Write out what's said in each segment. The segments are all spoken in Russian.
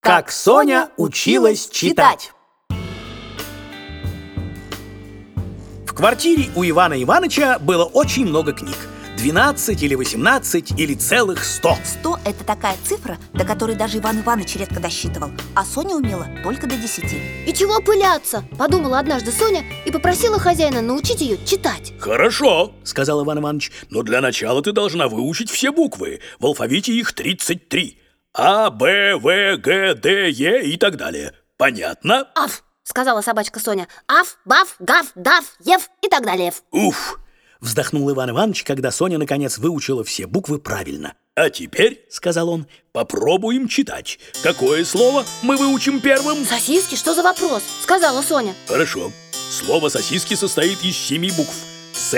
Как Соня училась читать. В квартире у Ивана Ивановича было очень много книг. 12 или 18 или целых 100. Сто – это такая цифра, до которой даже Иван Иванович редко досчитывал А Соня умела только до десяти И чего пыляться? Подумала однажды Соня и попросила хозяина научить ее читать Хорошо, сказал Иван Иванович, но для начала ты должна выучить все буквы. В алфавите их 33. А, Б, В, Г, Д, Е и так далее. Понятно? Аф, сказала собачка Соня Аф, баф, гав, дав, ев и так далее Уф! Вздохнул Иван Иванович, когда Соня наконец выучила все буквы правильно. А теперь, Сказал он, попробуем читать. Какое слово мы выучим первым? Сосиски, что за вопрос? Сказала Соня Хорошо. Слово сосиски состоит из семи букв. С,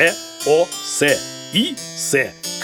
О, С, И, С,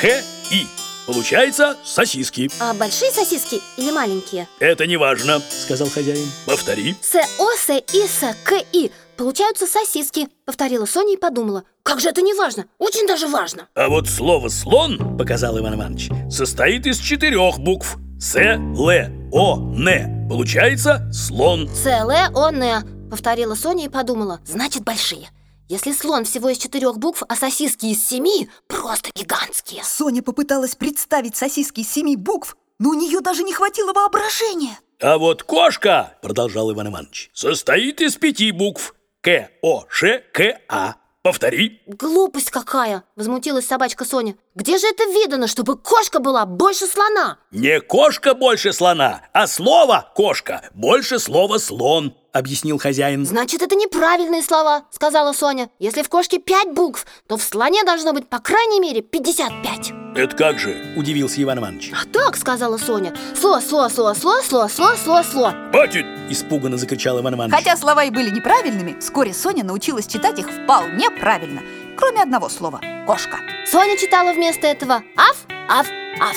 К, И. Получается сосиски. А большие сосиски или маленькие? Это не важно. сказал хозяин. Повтори. С, О, С, И, С, К, И Получаются сосиски Повторила Соня и подумала Как же это не важно? Очень даже важно А вот слово слон Показал Иван Иванович. состоит из четырех букв. С, Л, О, Н. Получается слон. С, Л, О, Н Повторила Соня и подумала Значит, большие если слон всего из четырех букв, а сосиски из семи, просто гигантские Соня попыталась представить сосиски из семи букв, но у нее даже не хватило воображения А вот кошка, продолжал Иван Иванович, состоит из пяти букв. К, О, Ш, К, А. Повтори. Глупость какая! Возмутилась собачка Соня Где же это видано, чтобы кошка была больше слона? Не кошка больше слона, а слово кошка больше слова слон. Объяснил хозяин. Значит, это неправильные слова, сказала Соня Если в кошке пять букв, то в слоне должно быть по крайней мере 55 Это как же? Удивился Иван Иванович. А так, сказала Соня Сло, сло, сло, сло, сло, сло, сло, сло Хватит! Испуганно закричал Иван Иванович. Хотя слова и были неправильными, вскоре Соня научилась читать их вполне правильно Кроме одного слова – кошка Соня читала вместо этого Аф, аф, аф